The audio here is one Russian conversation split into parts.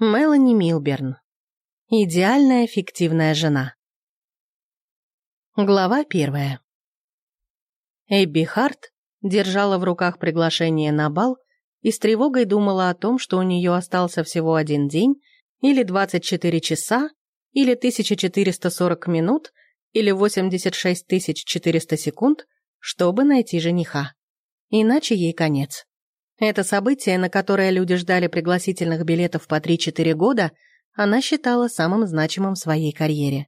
Мелани Милберн. Идеальная фиктивная жена. Глава первая. Эбби Харт держала в руках приглашение на бал и с тревогой думала о том, что у нее остался всего один день, или 24 часа, или 1440 минут, или 86 400 секунд, чтобы найти жениха. Иначе ей конец. Это событие, на которое люди ждали пригласительных билетов по 3-4 года, она считала самым значимым в своей карьере.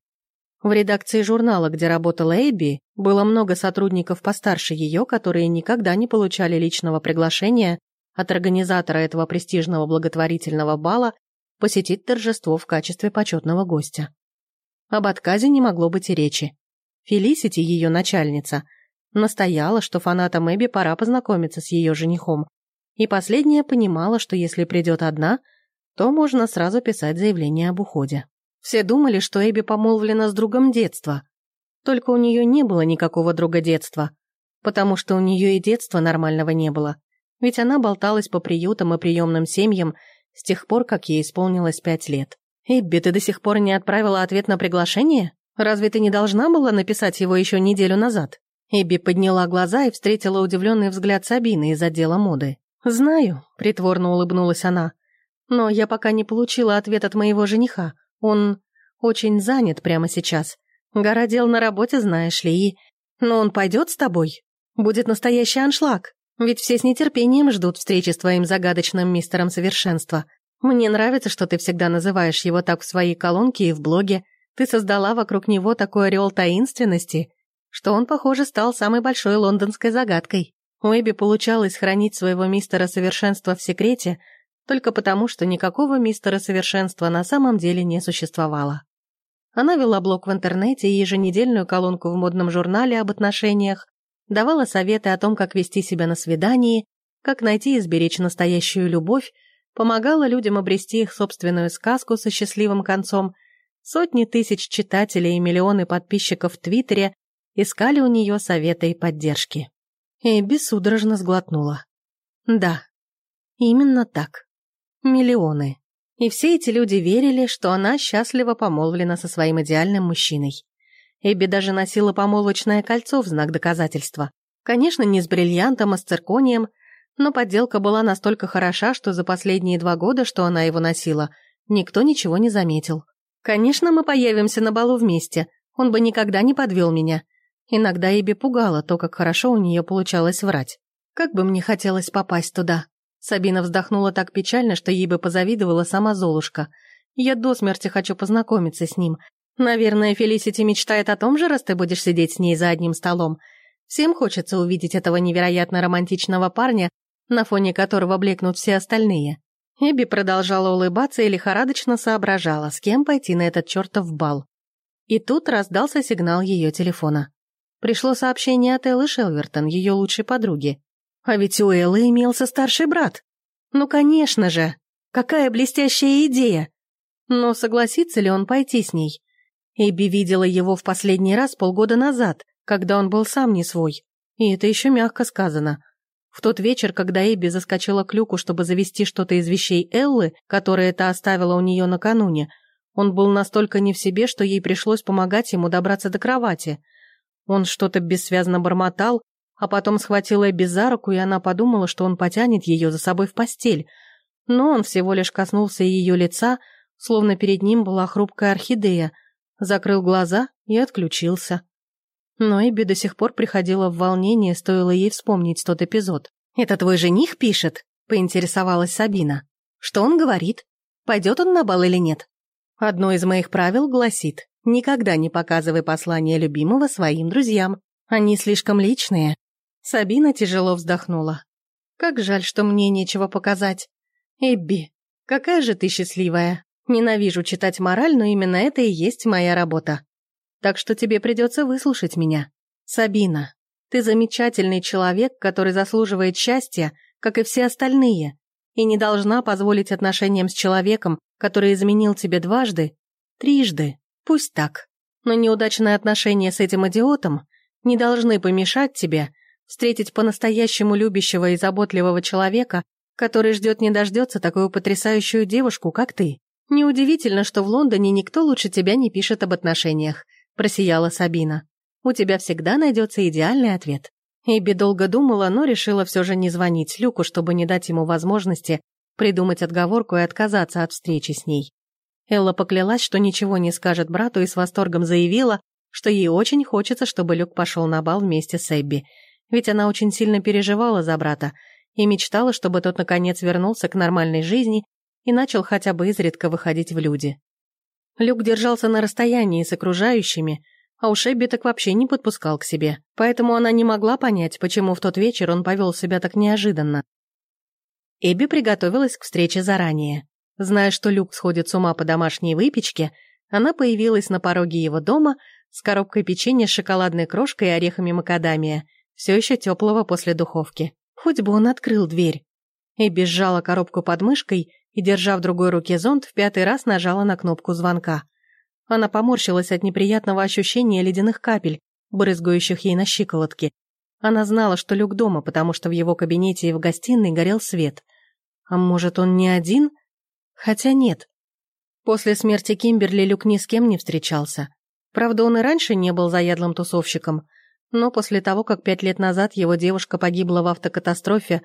В редакции журнала, где работала Эбби, было много сотрудников постарше ее, которые никогда не получали личного приглашения от организатора этого престижного благотворительного бала посетить торжество в качестве почетного гостя. Об отказе не могло быть и речи. Фелисити, ее начальница, настояла, что фанатам Эбби пора познакомиться с ее женихом, и последняя понимала, что если придет одна, то можно сразу писать заявление об уходе. Все думали, что Эбби помолвлена с другом детства. Только у нее не было никакого друга детства, потому что у нее и детства нормального не было. Ведь она болталась по приютам и приемным семьям с тех пор, как ей исполнилось пять лет. «Эбби, ты до сих пор не отправила ответ на приглашение? Разве ты не должна была написать его еще неделю назад?» Эбби подняла глаза и встретила удивленный взгляд Сабины из отдела моды. «Знаю», — притворно улыбнулась она. «Но я пока не получила ответ от моего жениха. Он очень занят прямо сейчас. Гора дел на работе, знаешь ли, и... Но он пойдет с тобой? Будет настоящий аншлаг. Ведь все с нетерпением ждут встречи с твоим загадочным мистером совершенства. Мне нравится, что ты всегда называешь его так в своей колонке и в блоге. Ты создала вокруг него такой ореол таинственности, что он, похоже, стал самой большой лондонской загадкой. У Эбби получалось хранить своего мистера совершенства в секрете только потому, что никакого мистера совершенства на самом деле не существовало. Она вела блог в интернете и еженедельную колонку в модном журнале об отношениях, давала советы о том, как вести себя на свидании, как найти и сберечь настоящую любовь, помогала людям обрести их собственную сказку со счастливым концом. Сотни тысяч читателей и миллионы подписчиков в Твиттере искали у нее советы и поддержки. Эбби судорожно сглотнула. Да, именно так. Миллионы. И все эти люди верили, что она счастливо помолвлена со своим идеальным мужчиной. Эбби даже носила помолвочное кольцо в знак доказательства. Конечно, не с бриллиантом, а с цирконием, но подделка была настолько хороша, что за последние два года, что она его носила, никто ничего не заметил. Конечно, мы появимся на балу вместе, он бы никогда не подвел меня. Иногда Эбби пугало то, как хорошо у нее получалось врать. Как бы мне хотелось попасть туда. Сабина вздохнула так печально, что ей бы позавидовала сама Золушка. Я до смерти хочу познакомиться с ним. Наверное, Фелисити мечтает о том же, раз ты будешь сидеть с ней за одним столом. Всем хочется увидеть этого невероятно романтичного парня, на фоне которого блекнут все остальные. Эбби продолжала улыбаться и лихорадочно соображала, с кем пойти на этот чертов бал. И тут раздался сигнал ее телефона. Пришло сообщение от Эллы Шелвертон, ее лучшей подруги. А ведь у Эллы имелся старший брат. Ну, конечно же. Какая блестящая идея. Но согласится ли он пойти с ней? Эбби видела его в последний раз полгода назад, когда он был сам не свой. И это еще мягко сказано. В тот вечер, когда Эбби заскочила к люку, чтобы завести что-то из вещей Эллы, которые та оставила у нее накануне, он был настолько не в себе, что ей пришлось помогать ему добраться до кровати. Он что-то бессвязно бормотал, а потом схватил Эбби за руку, и она подумала, что он потянет ее за собой в постель. Но он всего лишь коснулся ее лица, словно перед ним была хрупкая орхидея, закрыл глаза и отключился. Но Эбби до сих пор приходила в волнение, стоило ей вспомнить тот эпизод. «Это твой жених пишет?» — поинтересовалась Сабина. «Что он говорит? Пойдет он на бал или нет?» «Одно из моих правил гласит, Никогда не показывай послание любимого своим друзьям. Они слишком личные. Сабина тяжело вздохнула. Как жаль, что мне нечего показать. Эбби, какая же ты счастливая. Ненавижу читать мораль, но именно это и есть моя работа. Так что тебе придется выслушать меня. Сабина, ты замечательный человек, который заслуживает счастья, как и все остальные, и не должна позволить отношениям с человеком, который изменил тебе дважды, трижды. Пусть так. Но неудачные отношения с этим идиотом не должны помешать тебе встретить по-настоящему любящего и заботливого человека, который ждет не дождется такую потрясающую девушку, как ты. Неудивительно, что в Лондоне никто лучше тебя не пишет об отношениях», — просияла Сабина. «У тебя всегда найдется идеальный ответ». Эбби долго думала, но решила все же не звонить Люку, чтобы не дать ему возможности придумать отговорку и отказаться от встречи с ней. Элла поклялась, что ничего не скажет брату и с восторгом заявила, что ей очень хочется, чтобы Люк пошел на бал вместе с Эбби, ведь она очень сильно переживала за брата и мечтала, чтобы тот наконец вернулся к нормальной жизни и начал хотя бы изредка выходить в люди. Люк держался на расстоянии с окружающими, а уж Эбби так вообще не подпускал к себе, поэтому она не могла понять, почему в тот вечер он повел себя так неожиданно. Эбби приготовилась к встрече заранее. Зная, что Люк сходит с ума по домашней выпечке, она появилась на пороге его дома с коробкой печенья с шоколадной крошкой и орехами макадамия, все еще теплого после духовки. Хоть бы он открыл дверь. Эбби сжала коробку под мышкой и, держа в другой руке зонт, в пятый раз нажала на кнопку звонка. Она поморщилась от неприятного ощущения ледяных капель, брызгающих ей на щиколотки. Она знала, что Люк дома, потому что в его кабинете и в гостиной горел свет. А может, он не один? Хотя нет. После смерти Кимберли Люк ни с кем не встречался. Правда, он и раньше не был заядлым тусовщиком, но после того, как пять лет назад его девушка погибла в автокатастрофе,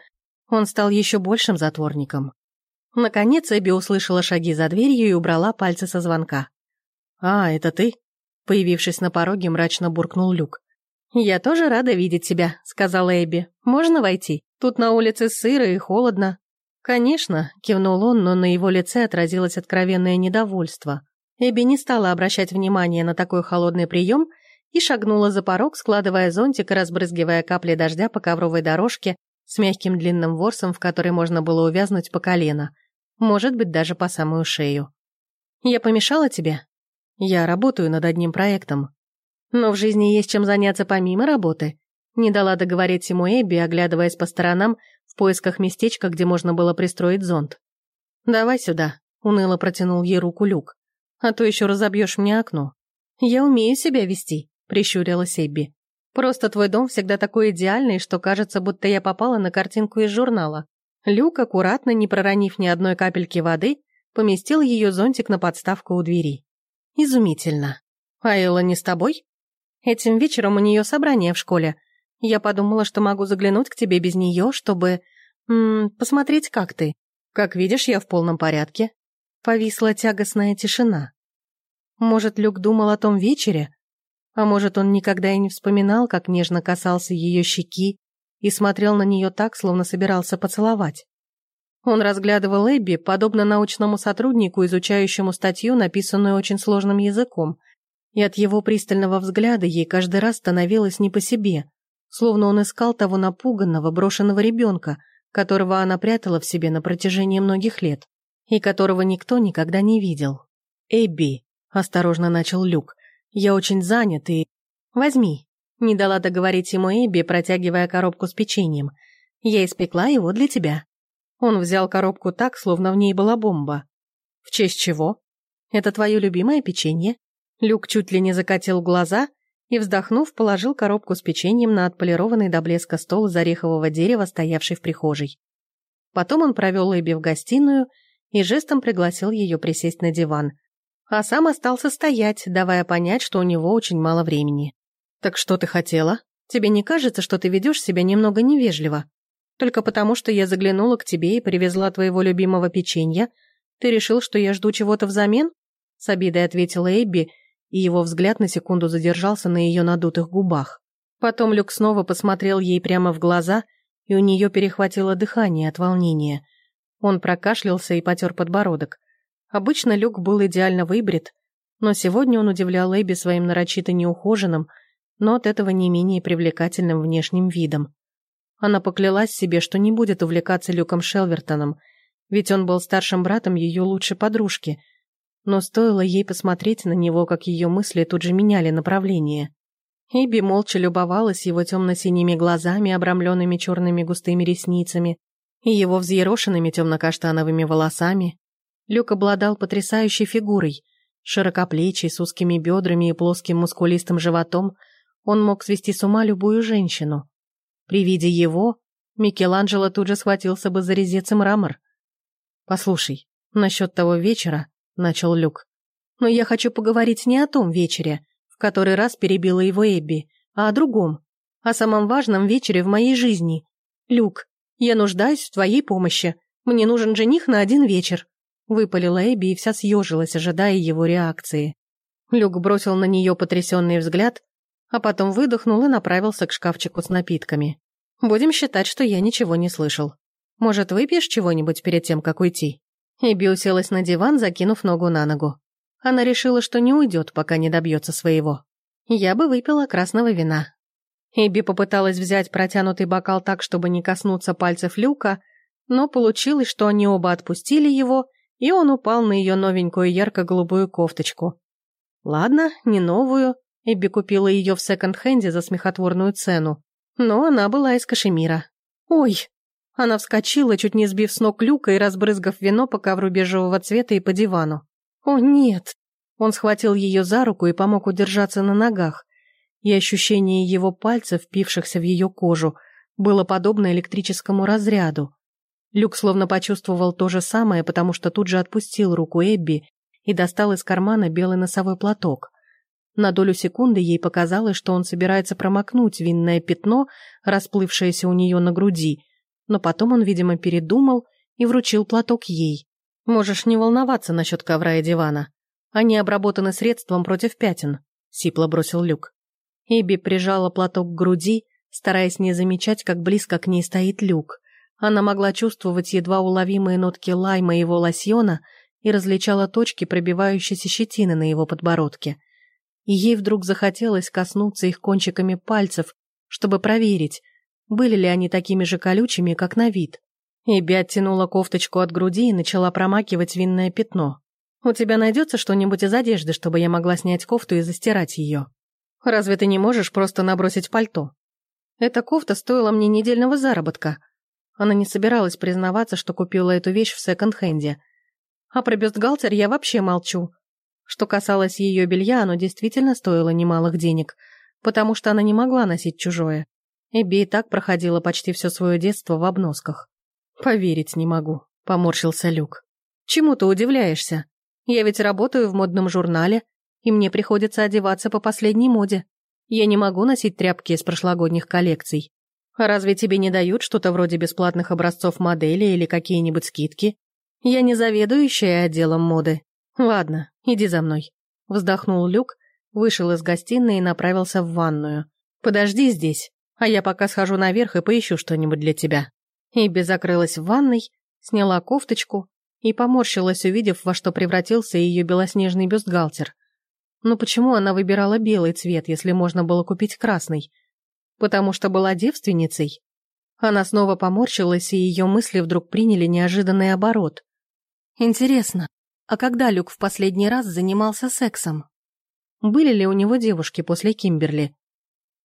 он стал еще большим затворником. Наконец Эбби услышала шаги за дверью и убрала пальцы со звонка. «А, это ты?» Появившись на пороге, мрачно буркнул Люк. «Я тоже рада видеть тебя», — сказала Эбби. «Можно войти? Тут на улице сыро и холодно». «Конечно», — кивнул он, но на его лице отразилось откровенное недовольство. Эбби не стала обращать внимания на такой холодный прием и шагнула за порог, складывая зонтик и разбрызгивая капли дождя по ковровой дорожке с мягким длинным ворсом, в который можно было увязнуть по колено, может быть, даже по самую шею. «Я помешала тебе?» «Я работаю над одним проектом. Но в жизни есть чем заняться помимо работы», не дала договорить ему Эбби, оглядываясь по сторонам в поисках местечка, где можно было пристроить зонт. «Давай сюда», — уныло протянул ей руку Люк. «А то еще разобьешь мне окно». «Я умею себя вести», — прищурилась Эбби. «Просто твой дом всегда такой идеальный, что кажется, будто я попала на картинку из журнала». Люк, аккуратно, не проронив ни одной капельки воды, поместил ее зонтик на подставку у двери. «Изумительно. А Элла не с тобой?» «Этим вечером у нее собрание в школе. Я подумала, что могу заглянуть к тебе без нее, чтобы... М -м, посмотреть, как ты. Как видишь, я в полном порядке». Повисла тягостная тишина. Может, Люк думал о том вечере, а может, он никогда и не вспоминал, как нежно касался ее щеки и смотрел на нее так, словно собирался поцеловать. Он разглядывал Эбби, подобно научному сотруднику, изучающему статью, написанную очень сложным языком, и от его пристального взгляда ей каждый раз становилось не по себе, словно он искал того напуганного, брошенного ребенка, которого она прятала в себе на протяжении многих лет, и которого никто никогда не видел. «Эбби», — осторожно начал Люк, я очень занят и... Возьми. Не дала договорить ему Эбби, протягивая коробку с печеньем. Я испекла его для тебя. Он взял коробку так, словно в ней была бомба. В честь чего? Это твое любимое печенье? Люк чуть ли не закатил глаза и, вздохнув, положил коробку с печеньем на отполированный до блеска стол из орехового дерева, стоявший в прихожей. Потом он провел Эбби в гостиную и жестом пригласил ее присесть на диван, а сам остался стоять, давая понять, что у него очень мало времени. «Так что ты хотела? Тебе не кажется, что ты ведешь себя немного невежливо? Только потому, что я заглянула к тебе и привезла твоего любимого печенья, ты решил, что я жду чего-то взамен?» С обидой ответила Эбби, и его взгляд на секунду задержался на ее надутых губах. Потом Люк снова посмотрел ей прямо в глаза, и у нее перехватило дыхание от волнения. Он прокашлялся и потер подбородок. Обычно Люк был идеально выбрит, но сегодня он удивлял Эбби своим нарочито неухоженным, но от этого не менее привлекательным внешним видом. Она поклялась себе, что не будет увлекаться Люком Шелвертоном, ведь он был старшим братом ее лучшей подружки, но стоило ей посмотреть на него, как ее мысли тут же меняли направление. Эбби молча любовалась его темно-синими глазами, обрамленными черными густыми ресницами, и его взъерошенными темно-каштановыми волосами, Люк обладал потрясающей фигурой. Широкоплечий, с узкими бедрами и плоским мускулистым животом, он мог свести с ума любую женщину. При виде его Микеланджело тут же схватился бы за резец и мрамор. «Послушай, насчет того вечера», — начал Люк. «Но я хочу поговорить не о том вечере, в который раз перебила его Эбби, а о другом, о самом важном вечере в моей жизни. Люк, я нуждаюсь в твоей помощи. Мне нужен жених на один вечер», — выпалила Эбби и вся съежилась, ожидая его реакции. Люк бросил на нее потрясенный взгляд, а потом выдохнул и направился к шкафчику с напитками. Будем считать, что я ничего не слышал. Может, выпьешь чего-нибудь перед тем, как уйти?» Эбби уселась на диван, закинув ногу на ногу. Она решила, что не уйдет, пока не добьется своего. Я бы выпила красного вина. Эбби попыталась взять протянутый бокал так, чтобы не коснуться пальцев Люка, но получилось, что они оба отпустили его, и он упал на ее новенькую ярко-голубую кофточку. Ладно, не новую, Эбби купила ее в секонд-хенде за смехотворную цену, но она была из кашемира. «Ой!» Она вскочила, чуть не сбив с ног люка и разбрызгав вино по ковру бежевого цвета и по дивану. «О, нет!» Он схватил ее за руку и помог удержаться на ногах. И ощущение его пальцев, впившихся в ее кожу, было подобно электрическому разряду. Люк словно почувствовал то же самое, потому что тут же отпустил руку Эбби и достал из кармана белый носовой платок. На долю секунды ей показалось, что он собирается промокнуть винное пятно, расплывшееся у нее на груди, но потом он, видимо, передумал и вручил платок ей. «Можешь не волноваться насчет ковра и дивана. Они обработаны средством против пятен», — сипло бросил Люк. Эбби прижала платок к груди, стараясь не замечать, как близко к ней стоит Люк. Она могла чувствовать едва уловимые нотки лайма его лосьона и различала точки пробивающейся щетины на его подбородке и ей вдруг захотелось коснуться их кончиками пальцев, чтобы проверить, были ли они такими же колючими, как на вид. Эбби оттянула кофточку от груди и начала промакивать винное пятно. «У тебя найдется что-нибудь из одежды, чтобы я могла снять кофту и застирать ее? Разве ты не можешь просто набросить пальто? Эта кофта стоила мне недельного заработка». Она не собиралась признаваться, что купила эту вещь в секонд-хенде. А про бюстгальтер я вообще молчу. Что касалось ее белья, оно действительно стоило немалых денег, потому что она не могла носить чужое. Эбби и так проходила почти все свое детство в обносках. «Поверить не могу», — поморщился Люк. «Чему ты удивляешься? Я ведь работаю в модном журнале, и мне приходится одеваться по последней моде. Я не могу носить тряпки из прошлогодних коллекций. разве тебе не дают что-то вроде бесплатных образцов модели или какие-нибудь скидки? Я не заведующая отделом моды, «Ладно, иди за мной», — вздохнул Люк, вышел из гостиной и направился в ванную. «Подожди здесь, а я пока схожу наверх и поищу что-нибудь для тебя». Иби закрылась в ванной, сняла кофточку и поморщилась, увидев, во что превратился ее белоснежный бюстгальтер. Но почему она выбирала белый цвет, если можно было купить красный? Потому что была девственницей? Она снова поморщилась, и ее мысли вдруг приняли неожиданный оборот. Интересно, а когда Люк в последний раз занимался сексом? Были ли у него девушки после Кимберли?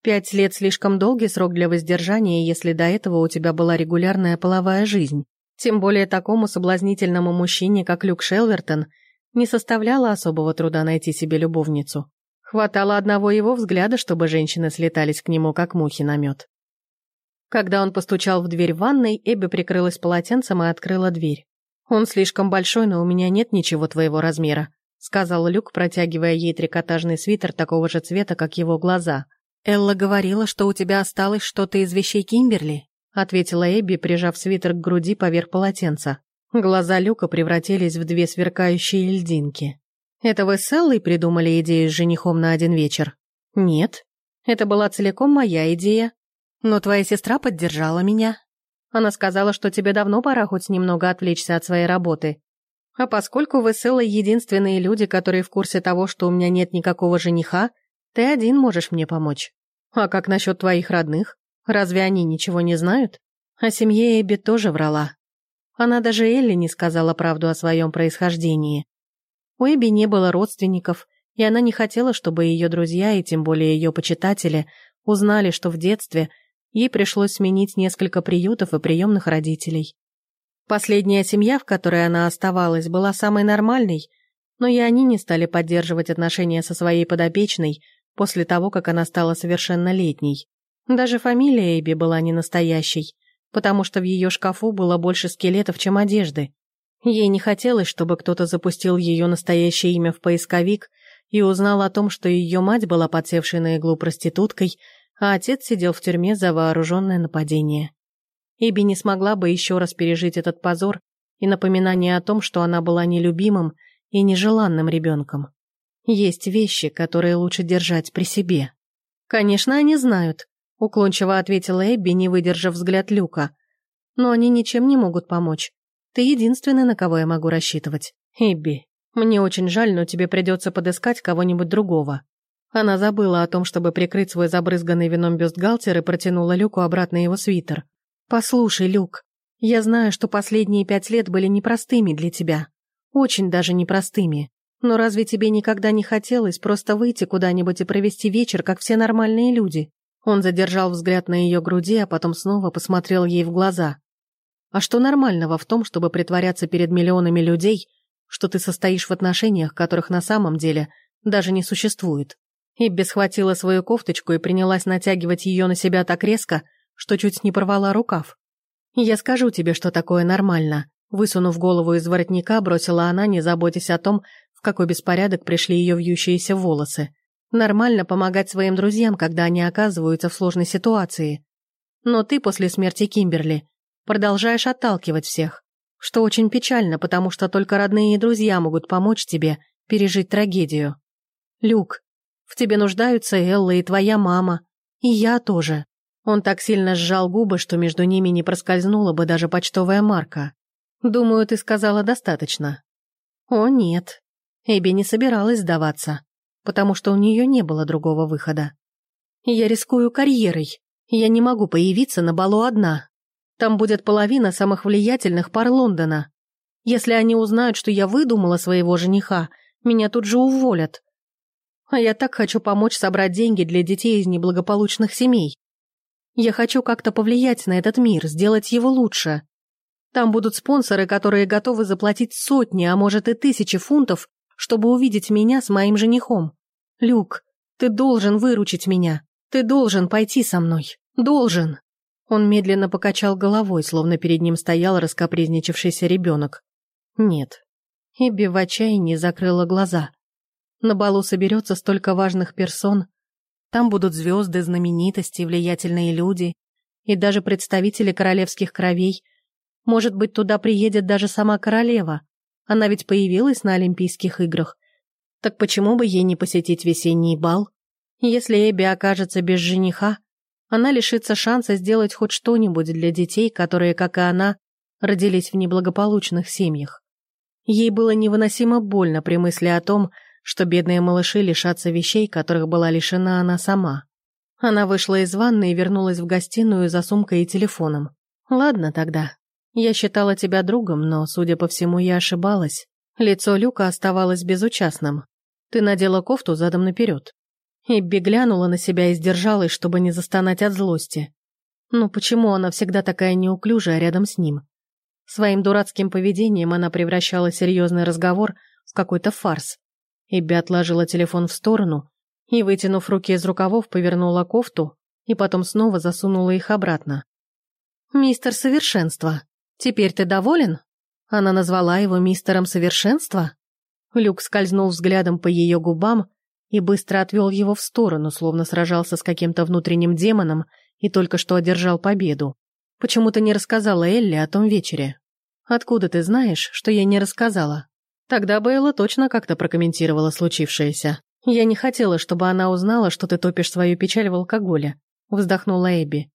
Пять лет слишком долгий срок для воздержания, если до этого у тебя была регулярная половая жизнь. Тем более такому соблазнительному мужчине, как Люк Шелвертон, не составляло особого труда найти себе любовницу. Хватало одного его взгляда, чтобы женщины слетались к нему, как мухи на мед. Когда он постучал в дверь ванной, Эбби прикрылась полотенцем и открыла дверь. «Он слишком большой, но у меня нет ничего твоего размера», сказал Люк, протягивая ей трикотажный свитер такого же цвета, как его глаза. «Элла говорила, что у тебя осталось что-то из вещей Кимберли», ответила Эбби, прижав свитер к груди поверх полотенца. Глаза Люка превратились в две сверкающие льдинки. «Это вы с Эллой придумали идею с женихом на один вечер?» «Нет. Это была целиком моя идея. Но твоя сестра поддержала меня. Она сказала, что тебе давно пора хоть немного отвлечься от своей работы. А поскольку вы с Эллой единственные люди, которые в курсе того, что у меня нет никакого жениха, ты один можешь мне помочь. А как насчет твоих родных? Разве они ничего не знают? О семье Эбби тоже врала. Она даже Элли не сказала правду о своем происхождении. У Эбби не было родственников, и она не хотела, чтобы ее друзья и тем более ее почитатели узнали, что в детстве Ей пришлось сменить несколько приютов и приемных родителей. Последняя семья, в которой она оставалась, была самой нормальной, но и они не стали поддерживать отношения со своей подопечной после того, как она стала совершеннолетней. Даже фамилия Эбби была не настоящей. потому что в ее шкафу было больше скелетов, чем одежды. Ей не хотелось, чтобы кто-то запустил ее настоящее имя в поисковик и узнал о том, что ее мать была подсевшей на иглу проституткой, а отец сидел в тюрьме за вооруженное нападение. Иби не смогла бы еще раз пережить этот позор и напоминание о том, что она была нелюбимым и нежеланным ребенком. Есть вещи, которые лучше держать при себе. «Конечно, они знают», — уклончиво ответила Эбби, не выдержав взгляд Люка. «Но они ничем не могут помочь. Ты единственный, на кого я могу рассчитывать. Эбби, мне очень жаль, но тебе придется подыскать кого-нибудь другого». Она забыла о том, чтобы прикрыть свой забрызганный вином бюстгальтер и протянула Люку обратно его свитер. «Послушай, Люк, я знаю, что последние пять лет были непростыми для тебя. Очень даже непростыми. Но разве тебе никогда не хотелось просто выйти куда-нибудь и провести вечер, как все нормальные люди?» Он задержал взгляд на ее груди, а потом снова посмотрел ей в глаза. «А что нормального в том, чтобы притворяться перед миллионами людей, что ты состоишь в отношениях, которых на самом деле даже не существует?» Ибби схватила свою кофточку и принялась натягивать ее на себя так резко, что чуть не порвала рукав. «Я скажу тебе, что такое нормально», высунув голову из воротника, бросила она, не заботясь о том, в какой беспорядок пришли ее вьющиеся волосы. Нормально помогать своим друзьям, когда они оказываются в сложной ситуации. Но ты после смерти Кимберли продолжаешь отталкивать всех, что очень печально, потому что только родные и друзья могут помочь тебе пережить трагедию. Люк, в тебе нуждаются Элла и твоя мама. И я тоже. Он так сильно сжал губы, что между ними не проскользнула бы даже почтовая марка. Думаю, ты сказала достаточно. О, нет. Эбби не собиралась сдаваться, потому что у нее не было другого выхода. Я рискую карьерой. Я не могу появиться на балу одна. Там будет половина самых влиятельных пар Лондона. Если они узнают, что я выдумала своего жениха, меня тут же уволят. А я так хочу помочь собрать деньги для детей из неблагополучных семей. Я хочу как-то повлиять на этот мир, сделать его лучше. Там будут спонсоры, которые готовы заплатить сотни, а может и тысячи фунтов, чтобы увидеть меня с моим женихом. Люк, ты должен выручить меня. Ты должен пойти со мной. Должен. Он медленно покачал головой, словно перед ним стоял раскопризничавшийся ребенок. Нет. Эбби в отчаянии закрыла глаза. На балу соберется столько важных персон. Там будут звезды, знаменитости, влиятельные люди и даже представители королевских кровей. Может быть, туда приедет даже сама королева. Она ведь появилась на Олимпийских играх. Так почему бы ей не посетить весенний бал? Если Эбби окажется без жениха, она лишится шанса сделать хоть что-нибудь для детей, которые, как и она, родились в неблагополучных семьях. Ей было невыносимо больно при мысли о том, что бедные малыши лишатся вещей, которых была лишена она сама. Она вышла из ванны и вернулась в гостиную за сумкой и телефоном. «Ладно тогда. Я считала тебя другом, но, судя по всему, я ошибалась. Лицо Люка оставалось безучастным. Ты надела кофту задом наперед». Эбби глянула на себя и сдержалась, чтобы не застонать от злости. Ну почему она всегда такая неуклюжая рядом с ним? Своим дурацким поведением она превращала серьезный разговор в какой-то фарс. Эбби отложила телефон в сторону и, вытянув руки из рукавов, повернула кофту и потом снова засунула их обратно. «Мистер Совершенство, теперь ты доволен?» Она назвала его мистером Совершенства? Люк скользнул взглядом по ее губам и быстро отвел его в сторону, словно сражался с каким-то внутренним демоном и только что одержал победу. Почему-то не рассказала Элли о том вечере. «Откуда ты знаешь, что я не рассказала?» Тогда Бейла точно как-то прокомментировала случившееся. «Я не хотела, чтобы она узнала, что ты топишь свою печаль в алкоголе», — вздохнула Эбби.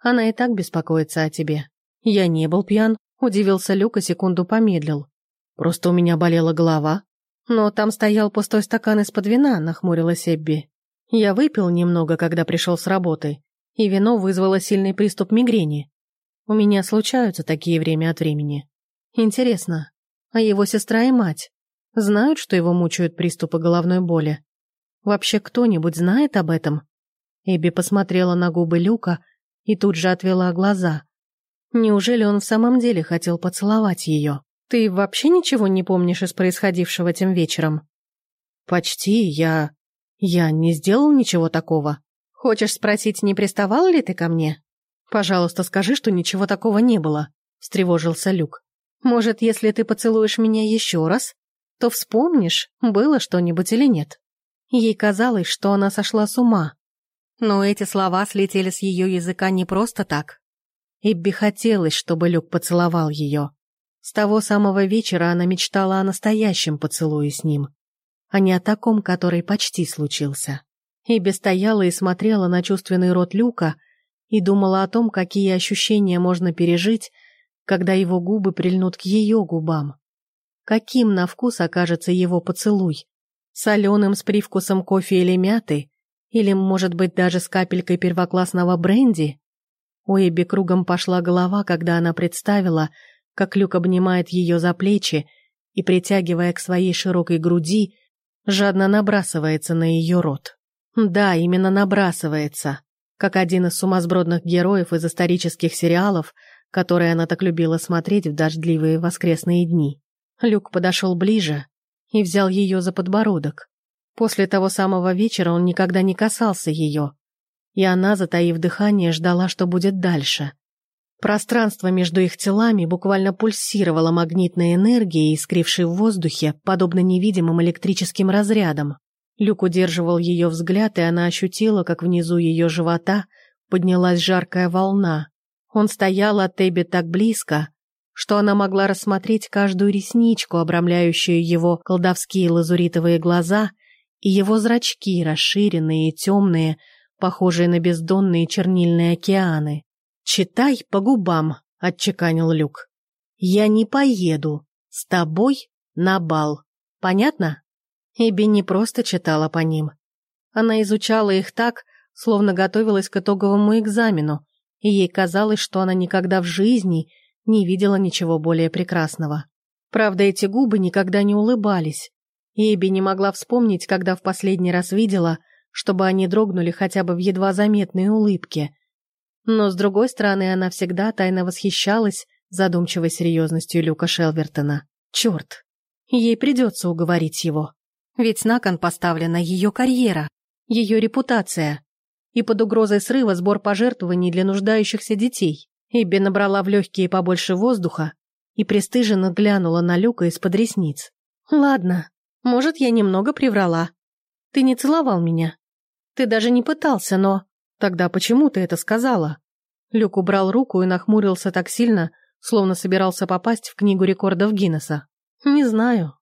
«Она и так беспокоится о тебе». «Я не был пьян», — удивился Люк и секунду помедлил. «Просто у меня болела голова». «Но там стоял пустой стакан из-под вина», — нахмурилась Эбби. «Я выпил немного, когда пришел с работы, и вино вызвало сильный приступ мигрени. У меня случаются такие время от времени. Интересно, а его сестра и мать знают, что его мучают приступы головной боли? Вообще кто-нибудь знает об этом? Эбби посмотрела на губы Люка и тут же отвела глаза. Неужели он в самом деле хотел поцеловать ее? Ты вообще ничего не помнишь из происходившего тем вечером? Почти, я... Я не сделал ничего такого. Хочешь спросить, не приставал ли ты ко мне? «Пожалуйста, скажи, что ничего такого не было», — встревожился Люк. «Может, если ты поцелуешь меня еще раз, то вспомнишь, было что-нибудь или нет». Ей казалось, что она сошла с ума. Но эти слова слетели с ее языка не просто так. Эбби хотелось, чтобы Люк поцеловал ее. С того самого вечера она мечтала о настоящем поцелуе с ним, а не о таком, который почти случился. Эбби стояла и смотрела на чувственный рот Люка и думала о том, какие ощущения можно пережить, когда его губы прильнут к ее губам. Каким на вкус окажется его поцелуй? Соленым с привкусом кофе или мяты? Или, может быть, даже с капелькой первоклассного бренди? У Эбби кругом пошла голова, когда она представила, как Люк обнимает ее за плечи и, притягивая к своей широкой груди, жадно набрасывается на ее рот. Да, именно набрасывается, как один из сумасбродных героев из исторических сериалов, которые она так любила смотреть в дождливые воскресные дни. Люк подошел ближе и взял ее за подбородок. После того самого вечера он никогда не касался ее, и она, затаив дыхание, ждала, что будет дальше. Пространство между их телами буквально пульсировало магнитной энергией, искрившей в воздухе, подобно невидимым электрическим разрядам. Люк удерживал ее взгляд, и она ощутила, как внизу ее живота поднялась жаркая волна. Он стоял от Эбби так близко, что она могла рассмотреть каждую ресничку, обрамляющую его колдовские лазуритовые глаза, и его зрачки, расширенные и темные, похожие на бездонные чернильные океаны. «Читай по губам», — отчеканил Люк. «Я не поеду с тобой на бал. Понятно?» Эбби не просто читала по ним. Она изучала их так, словно готовилась к итоговому экзамену, и ей казалось, что она никогда в жизни не видела ничего более прекрасного. Правда, эти губы никогда не улыбались. Эбби не могла вспомнить, когда в последний раз видела — чтобы они дрогнули хотя бы в едва заметной улыбке. Но, с другой стороны, она всегда тайно восхищалась задумчивой серьезностью Люка Шелвертона. Черт, ей придется уговорить его. Ведь на кон поставлена ее карьера, ее репутация. И под угрозой срыва сбор пожертвований для нуждающихся детей. Эбби набрала в легкие побольше воздуха и пристыженно глянула на Люка из-под ресниц. «Ладно, может, я немного приврала. Ты не целовал меня?» Ты даже не пытался, но... Тогда почему ты это сказала? Люк убрал руку и нахмурился так сильно, словно собирался попасть в книгу рекордов Гиннесса. Не знаю.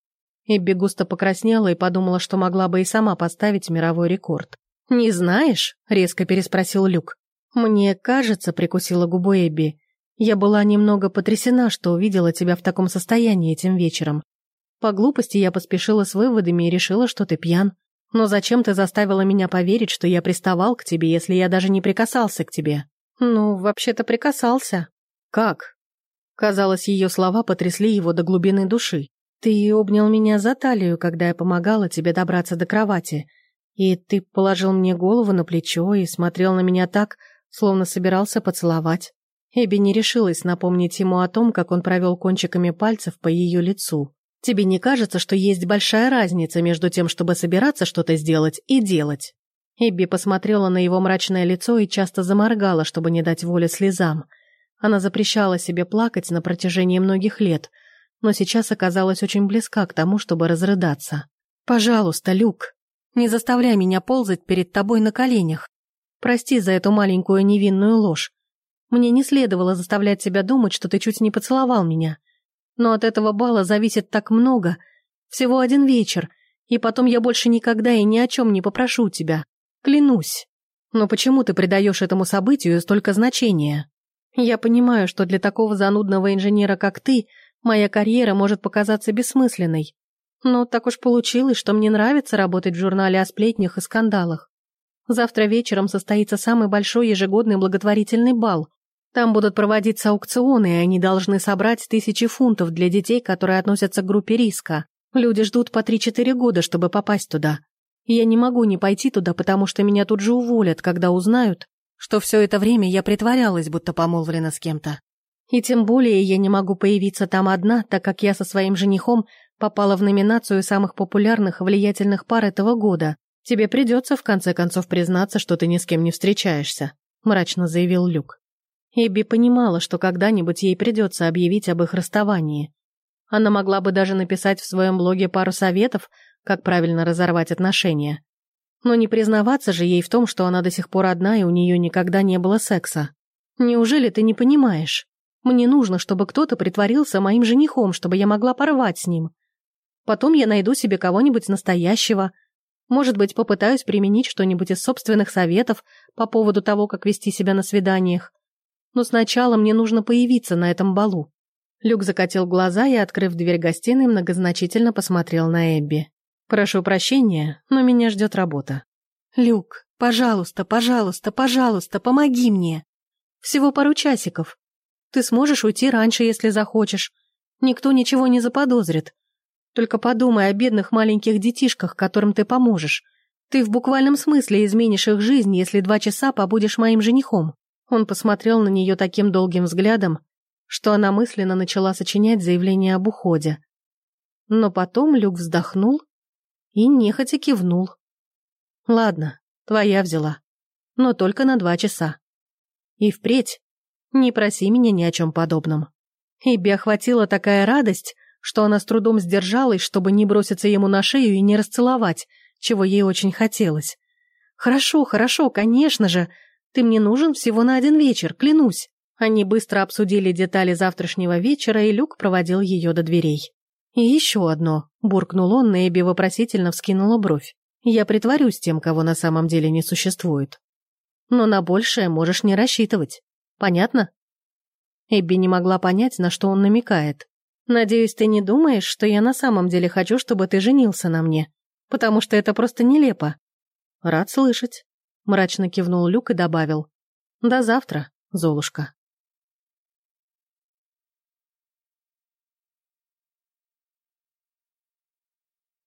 Эбби густо покраснела и подумала, что могла бы и сама поставить мировой рекорд. «Не знаешь?» — резко переспросил Люк. «Мне кажется», — прикусила губу Эбби, «я была немного потрясена, что увидела тебя в таком состоянии этим вечером. По глупости я поспешила с выводами и решила, что ты пьян. Но зачем ты заставила меня поверить, что я приставал к тебе, если я даже не прикасался к тебе? Ну, вообще-то прикасался. Как? Казалось, ее слова потрясли его до глубины души. Ты обнял меня за талию, когда я помогала тебе добраться до кровати. И ты положил мне голову на плечо и смотрел на меня так, словно собирался поцеловать. Эбби не решилась напомнить ему о том, как он провел кончиками пальцев по ее лицу. Тебе не кажется, что есть большая разница между тем, чтобы собираться что-то сделать и делать?» Эбби посмотрела на его мрачное лицо и часто заморгала, чтобы не дать воли слезам. Она запрещала себе плакать на протяжении многих лет, но сейчас оказалась очень близка к тому, чтобы разрыдаться. «Пожалуйста, Люк, не заставляй меня ползать перед тобой на коленях. Прости за эту маленькую невинную ложь. Мне не следовало заставлять себя думать, что ты чуть не поцеловал меня. Но от этого бала зависит так много. Всего один вечер, и потом я больше никогда и ни о чем не попрошу тебя. Клянусь. Но почему ты придаешь этому событию столько значения? Я понимаю, что для такого занудного инженера, как ты, моя карьера может показаться бессмысленной. Но так уж получилось, что мне нравится работать в журнале о сплетнях и скандалах. Завтра вечером состоится самый большой ежегодный благотворительный бал, там будут проводиться аукционы, и они должны собрать тысячи фунтов для детей, которые относятся к группе риска. Люди ждут по 3-4 года, чтобы попасть туда. я не могу не пойти туда, потому что меня тут же уволят, когда узнают, что все это время я притворялась, будто помолвлена с кем-то. И тем более я не могу появиться там одна, так как я со своим женихом попала в номинацию самых популярных и влиятельных пар этого года. Тебе придется в конце концов признаться, что ты ни с кем не встречаешься», — мрачно заявил Люк. Эбби понимала, что когда-нибудь ей придется объявить об их расставании. Она могла бы даже написать в своем блоге пару советов, как правильно разорвать отношения. Но не признаваться же ей в том, что она до сих пор одна и у нее никогда не было секса. Неужели ты не понимаешь? Мне нужно, чтобы кто-то притворился моим женихом, чтобы я могла порвать с ним. Потом я найду себе кого-нибудь настоящего. Может быть, попытаюсь применить что-нибудь из собственных советов по поводу того, как вести себя на свиданиях. Но сначала мне нужно появиться на этом балу. Люк закатил глаза и, открыв дверь гостиной, многозначительно посмотрел на Эбби. «Прошу прощения, но меня ждет работа». «Люк, пожалуйста, пожалуйста, пожалуйста, помоги мне. Всего пару часиков. Ты сможешь уйти раньше, если захочешь. Никто ничего не заподозрит. Только подумай о бедных маленьких детишках, которым ты поможешь. Ты в буквальном смысле изменишь их жизнь, если два часа побудешь моим женихом». Он посмотрел на нее таким долгим взглядом, что она мысленно начала сочинять заявление об уходе. Но потом Люк вздохнул и нехотя кивнул. «Ладно, твоя взяла, но только на два часа. И впредь не проси меня ни о чем подобном». Эбби охватила такая радость, что она с трудом сдержалась, чтобы не броситься ему на шею и не расцеловать, чего ей очень хотелось. «Хорошо, хорошо, конечно же. Ты мне нужен всего на один вечер, клянусь». Они быстро обсудили детали завтрашнего вечера, и Люк проводил ее до дверей. «И еще одно», — буркнул он, и Эбби вопросительно вскинула бровь. «Я притворюсь тем, кого на самом деле не существует. Но на большее можешь не рассчитывать. Понятно?» Эбби не могла понять, на что он намекает. «Надеюсь, ты не думаешь, что я на самом деле хочу, чтобы ты женился на мне, потому что это просто нелепо». «Рад слышать», — мрачно кивнул Люк и добавил. «До завтра, Золушка».